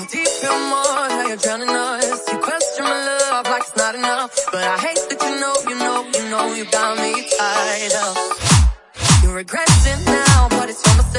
you deep in more, how you're drowning us. You question my love like it's not enough. But I hate that you know, you know, you know you got me tied up. You're regressing now, but it's almost